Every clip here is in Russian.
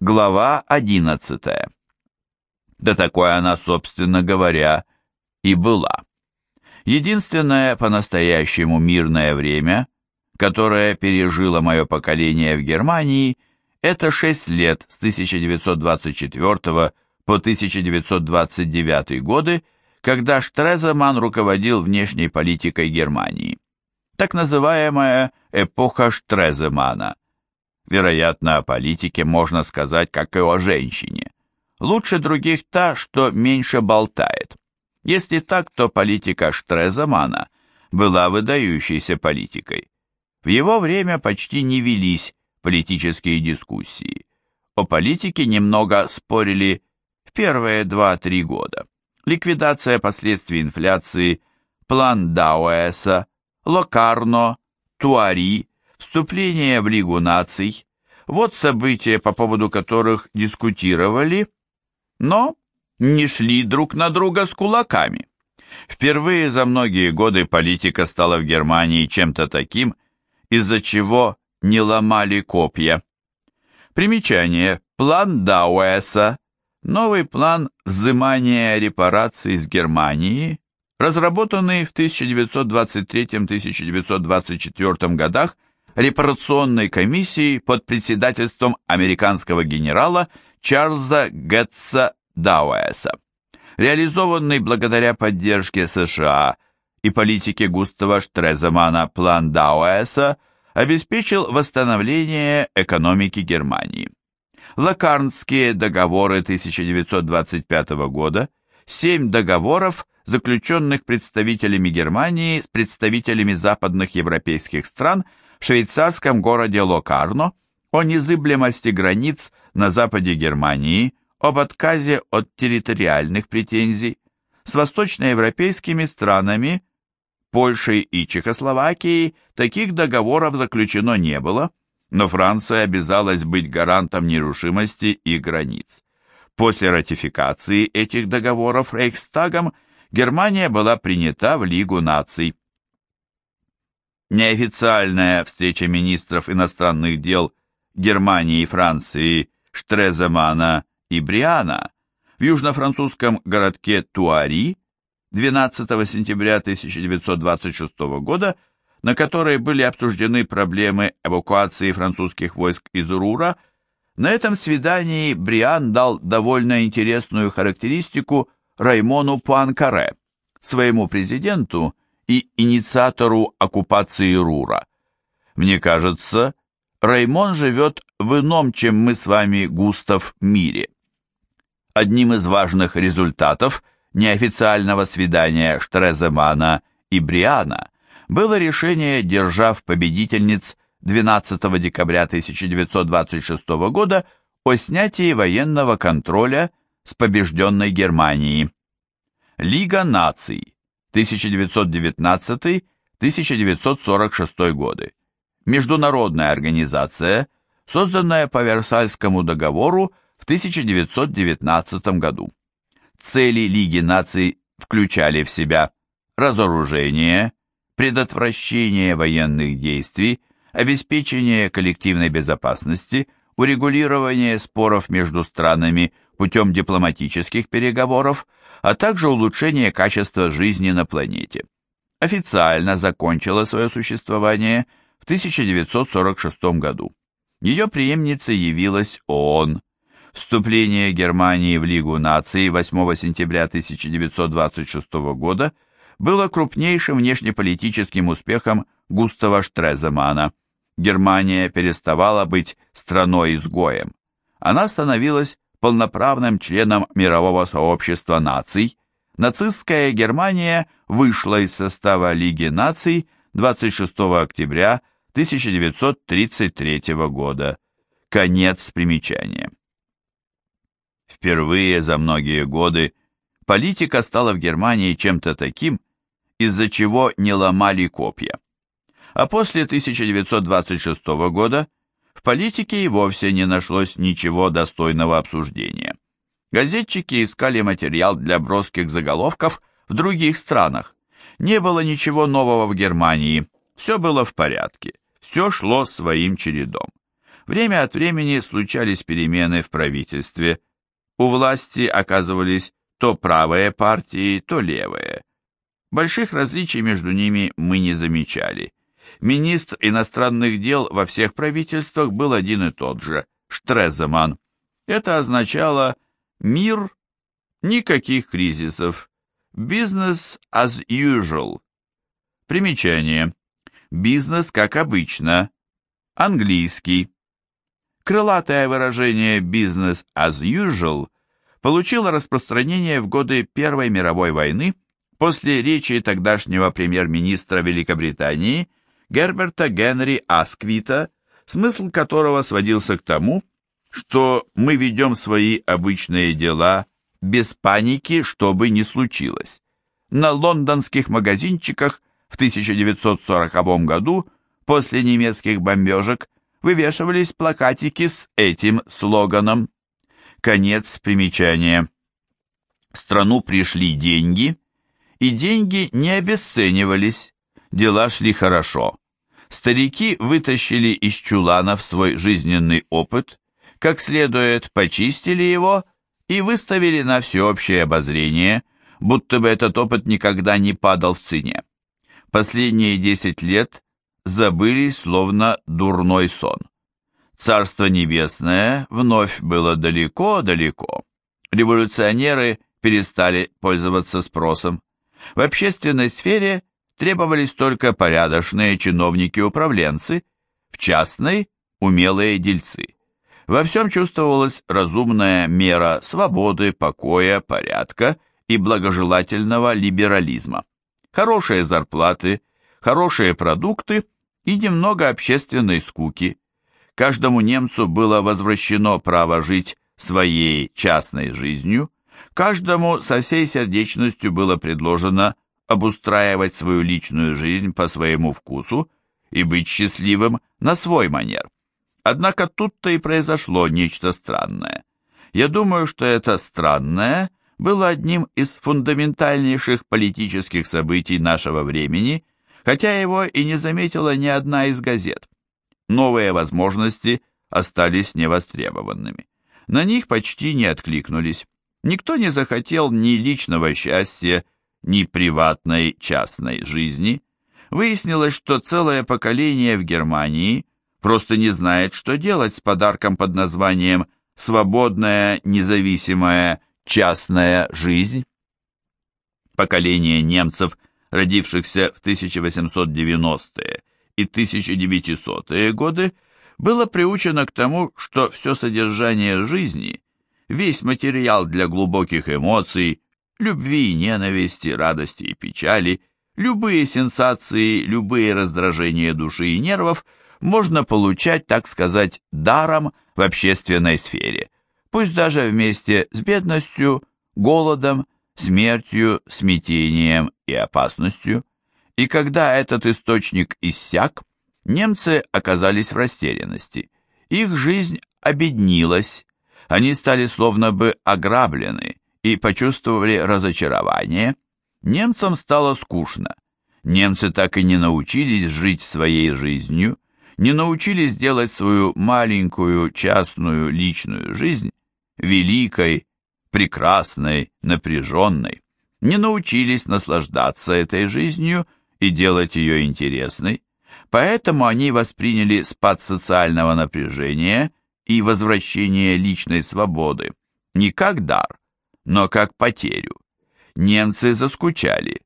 Глава 11. Да такой она, собственно говоря, и была. Единственное по-настоящему мирное время, которое пережило мое поколение в Германии, это 6 лет с 1924 по 1929 годы, когда Штреземан руководил внешней политикой Германии. Так называемая эпоха Штреземана – Вероятно, о политике можно сказать, как и о женщине. Лучше других та, что меньше болтает. Если так, то политика Штреземана была выдающейся политикой. В его время почти не велись политические дискуссии. О политике немного спорили в первые 2-3 года. Ликвидация последствий инфляции, план Дауэса, Локарно, Туари, вступление в Лигу наций, вот события, по поводу которых дискутировали, но не шли друг на друга с кулаками. Впервые за многие годы политика стала в Германии чем-то таким, из-за чего не ломали копья. Примечание. План Дауэса. Новый план взимания репараций с Германии, разработанный в 1923-1924 годах репарационной комиссии под председательством американского генерала Чарльза Гетца Дауэса. Реализованный благодаря поддержке США и политике Густава Штреземана план Дауэса обеспечил восстановление экономики Германии. Лакарнские договоры 1925 года, семь договоров, заключенных представителями Германии с представителями западных европейских стран – швейцарском городе Локарно о незыблемости границ на западе Германии, об отказе от территориальных претензий, с восточноевропейскими странами, Польшей и Чехословакией таких договоров заключено не было, но Франция обязалась быть гарантом нерушимости и границ. После ратификации этих договоров Рейхстагом Германия была принята в Лигу наций. Неофициальная встреча министров иностранных дел Германии и Франции Штреземана и Бриана в южно-французском городке Туари 12 сентября 1926 года, на которой были обсуждены проблемы эвакуации французских войск из Рура, на этом свидании Бриан дал довольно интересную характеристику Раймону Пуанкаре, своему президенту и инициатору оккупации Рура. Мне кажется, Раймон живет в ином, чем мы с вами, Густав, мире. Одним из важных результатов неофициального свидания Штреземана и Бриана было решение держав-победительниц 12 декабря 1926 года о снятии военного контроля с побежденной Германии. Лига наций 1919-1946 годы. Международная организация, созданная по Версальскому договору в 1919 году. Цели Лиги наций включали в себя разоружение, предотвращение военных действий, обеспечение коллективной безопасности, урегулирование споров между странами путем дипломатических переговоров, а также улучшение качества жизни на планете. Официально закончила свое существование в 1946 году. Ее преемницей явилась ООН. Вступление Германии в Лигу наций 8 сентября 1926 года было крупнейшим внешнеполитическим успехом Густава Штреземана. Германия переставала быть страной-изгоем. Она становилась полноправным членом мирового сообщества наций, нацистская Германия вышла из состава Лиги наций 26 октября 1933 года. Конец примечания. Впервые за многие годы политика стала в Германии чем-то таким, из-за чего не ломали копья. А после 1926 года в политике и вовсе не нашлось ничего достойного обсуждения. Газетчики искали материал для броских заголовков в других странах. Не было ничего нового в Германии, все было в порядке, все шло своим чередом. Время от времени случались перемены в правительстве. У власти оказывались то правые партии, то левые. Больших различий между ними мы не замечали. Министр иностранных дел во всех правительствах был один и тот же – Штреземан. Это означало «мир, никаких кризисов», «business as usual». Примечание. «Бизнес как обычно», английский. Крылатое выражение «business as usual» получило распространение в годы Первой мировой войны после речи тогдашнего премьер-министра Великобритании Герберта Генри Асквита, смысл которого сводился к тому, что мы ведем свои обычные дела без паники, что бы ни случилось. На лондонских магазинчиках в 1940 году, после немецких бомбежек, вывешивались плакатики с этим слоганом. Конец примечания. В страну пришли деньги, и деньги не обесценивались, дела шли хорошо. Старики вытащили из чуланов свой жизненный опыт, как следует почистили его и выставили на всеобщее обозрение, будто бы этот опыт никогда не падал в цене. Последние десять лет забылись словно дурной сон. Царство Небесное вновь было далеко-далеко. Революционеры перестали пользоваться спросом. В общественной сфере требовались только порядочные чиновники-управленцы, в частной – умелые дельцы. Во всем чувствовалась разумная мера свободы, покоя, порядка и благожелательного либерализма. Хорошие зарплаты, хорошие продукты и немного общественной скуки. Каждому немцу было возвращено право жить своей частной жизнью, каждому со всей сердечностью было предложено обустраивать свою личную жизнь по своему вкусу и быть счастливым на свой манер. Однако тут-то и произошло нечто странное. Я думаю, что это странное было одним из фундаментальнейших политических событий нашего времени, хотя его и не заметила ни одна из газет. Новые возможности остались невостребованными. На них почти не откликнулись. Никто не захотел ни личного счастья, ни приватной частной жизни. Выяснилось, что целое поколение в Германии – просто не знает, что делать с подарком под названием «Свободная, независимая, частная жизнь». Поколение немцев, родившихся в 1890-е и 1900-е годы, было приучено к тому, что все содержание жизни, весь материал для глубоких эмоций, любви и ненависти, радости и печали, любые сенсации, любые раздражения души и нервов – можно получать, так сказать, даром в общественной сфере, пусть даже вместе с бедностью, голодом, смертью, смятением и опасностью. И когда этот источник иссяк, немцы оказались в растерянности. Их жизнь обеднилась, они стали словно бы ограблены и почувствовали разочарование. Немцам стало скучно. Немцы так и не научились жить своей жизнью, не научились делать свою маленькую частную личную жизнь великой, прекрасной, напряженной, не научились наслаждаться этой жизнью и делать ее интересной, поэтому они восприняли спад социального напряжения и возвращение личной свободы не как дар, но как потерю. Немцы заскучали.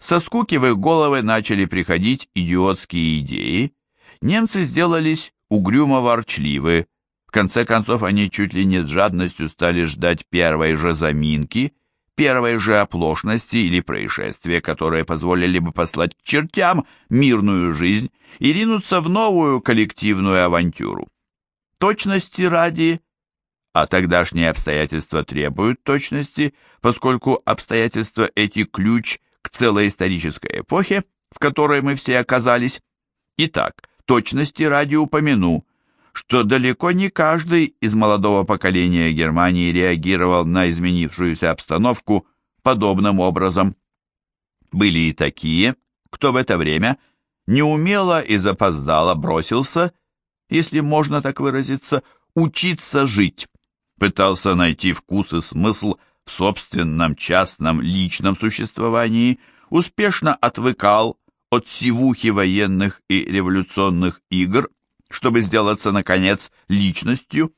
Со скуки в их головы начали приходить идиотские идеи, немцы сделались угрюмо ворчливы, в конце концов они чуть ли не с жадностью стали ждать первой же заминки, первой же оплошности или происшествия, которые позволили бы послать к чертям мирную жизнь и ринуться в новую коллективную авантюру. Точности ради, а тогдашние обстоятельства требуют точности, поскольку обстоятельства эти ключ к целой исторической эпохе, в которой мы все оказались. Итак, точности ради упомяну, что далеко не каждый из молодого поколения Германии реагировал на изменившуюся обстановку подобным образом. Были и такие, кто в это время неумело и запоздало бросился если можно так выразиться, учиться жить. Пытался найти вкус и смысл в собственном частном личном существовании, успешно отвыкал от сивухи военных и революционных игр, чтобы сделаться, наконец, личностью.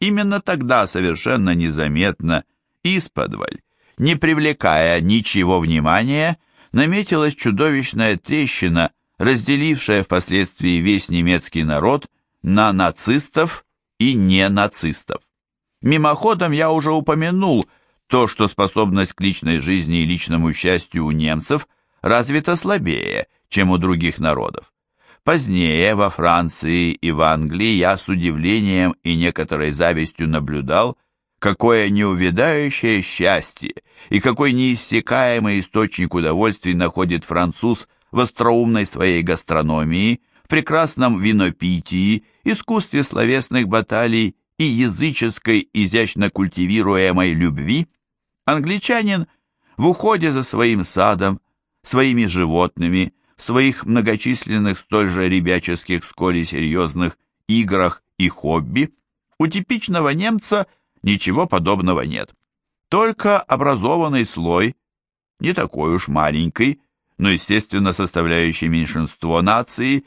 Именно тогда совершенно незаметно, исподволь, не привлекая ничего внимания, наметилась чудовищная трещина, разделившая впоследствии весь немецкий народ на нацистов и не нацистов. Мимоходом я уже упомянул то, что способность к личной жизни и личному счастью у немцев развита слабее, чем у других народов. Позднее во Франции и в Англии я с удивлением и некоторой завистью наблюдал, какое неувядающее счастье и какой неиссякаемый источник удовольствий находит француз в остроумной своей гастрономии, в прекрасном винопитии, искусстве словесных баталий и языческой, изящно культивируемой любви, англичанин в уходе за своим садом, своими животными, в своих многочисленных столь же ребяческих, сколь и серьезных играх и хобби, у типичного немца ничего подобного нет. Только образованный слой, не такой уж маленький, но, естественно, составляющий меньшинство нации,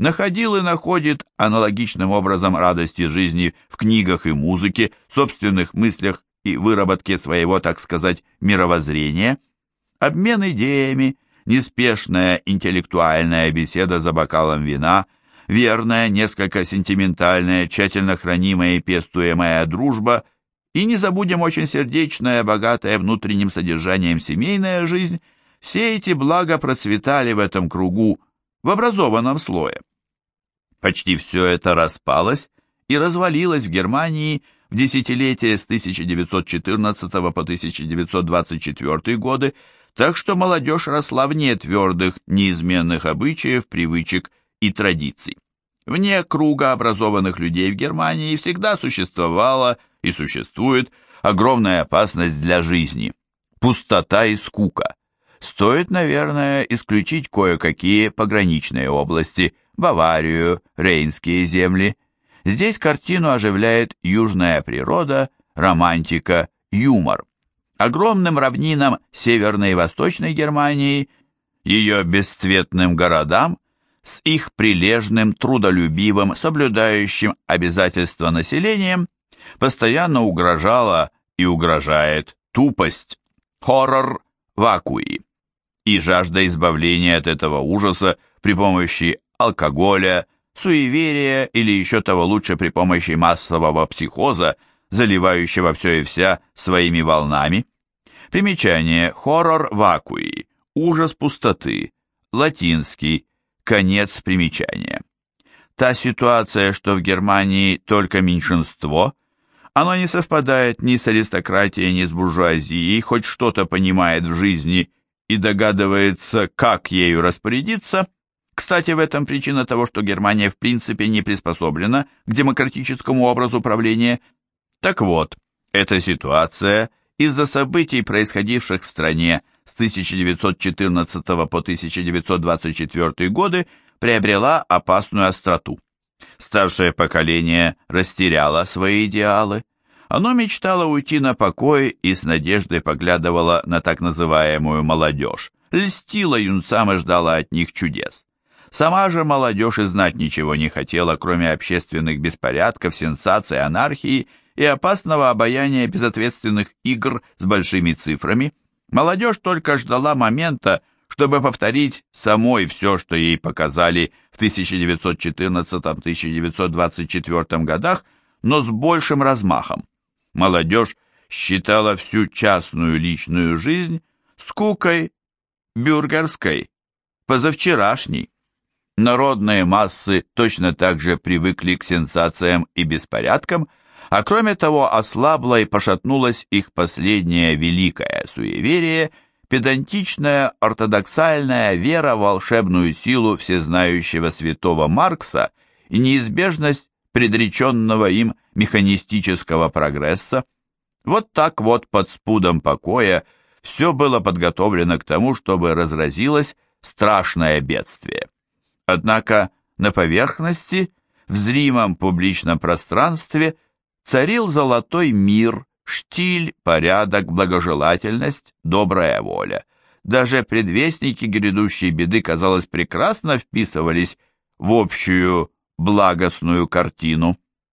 находил и находит аналогичным образом радости жизни в книгах и музыке, собственных мыслях и выработке своего, так сказать, мировоззрения. Обмен идеями, неспешная интеллектуальная беседа за бокалом вина, верная, несколько сентиментальная, тщательно хранимая и пестуемая дружба и, не забудем, очень сердечная, богатая внутренним содержанием семейная жизнь – все эти блага процветали в этом кругу, в образованном слое. Почти все это распалось и развалилось в Германии в десятилетие с 1914 по 1924 годы, так что молодежь росла вне твердых, неизменных обычаев, привычек и традиций. Вне круга образованных людей в Германии всегда существовала и существует огромная опасность для жизни – пустота и скука. Стоит, наверное, исключить кое-какие пограничные области, Баварию, Рейнские земли. Здесь картину оживляет южная природа, романтика, юмор. Огромным равнинам Северной и Восточной Германии, ее бесцветным городам, с их прилежным, трудолюбивым, соблюдающим обязательства населением, постоянно угрожала и угрожает тупость, хоррор, вакуи и жажда избавления от этого ужаса при помощи алкоголя, суеверия или еще того лучше при помощи массового психоза, заливающего все и вся своими волнами. Примечание «хоррор вакуи», «ужас пустоты», латинский, конец примечания. Та ситуация, что в Германии только меньшинство, оно не совпадает ни с аристократией, ни с буржуазией, хоть что-то понимает в жизни и догадывается, как ею распорядиться. Кстати, в этом причина того, что Германия в принципе не приспособлена к демократическому образу правления. Так вот, эта ситуация из-за событий, происходивших в стране с 1914 по 1924 годы, приобрела опасную остроту. Старшее поколение растеряло свои идеалы, оно мечтало уйти на покой и с надеждой поглядывало на так называемую молодежь, льстило юнцам и ждала от них чудес. Сама же молодежь и знать ничего не хотела, кроме общественных беспорядков, сенсаций, анархии и опасного обаяния безответственных игр с большими цифрами. Молодежь только ждала момента, чтобы повторить самой все, что ей показали в 1914-1924 годах, но с большим размахом. Молодежь считала всю частную личную жизнь скукой бюргерской, позавчерашней. Народные массы точно так же привыкли к сенсациям и беспорядкам, а кроме того ослабла и пошатнулась их последнее великое суеверие, педантичная ортодоксальная вера в волшебную силу всезнающего святого Маркса и неизбежность предреченного им механистического прогресса. Вот так вот под спудом покоя все было подготовлено к тому, чтобы разразилось страшное бедствие. Однако на поверхности в зримом публичном пространстве царил золотой мир, штиль, порядок, благожелательность, добрая воля. Даже предвестники грядущей беды, казалось, прекрасно вписывались в общую благостную картину.